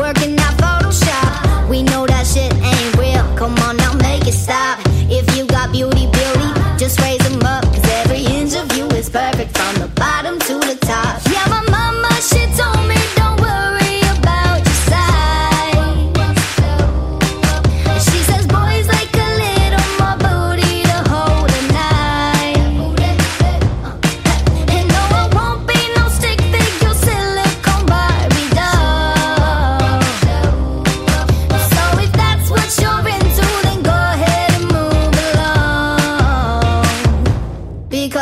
working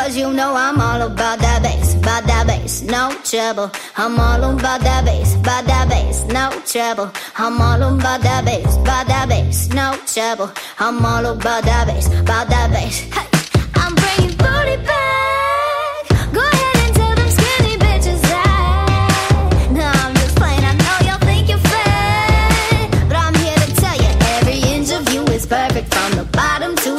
Because you know I'm all about that bass, about that bass, no trouble. I'm all about that bass, about that bass, no trouble. I'm all about that bass, about that bass, no trouble. I'm all about that bass, about that bass. Hey, I'm bringing booty back. Go ahead and tell them skinny bitches that. No, I'm just. I know y'all think you're fat, but I'm here to tell you every inch of you is perfect from the bottom to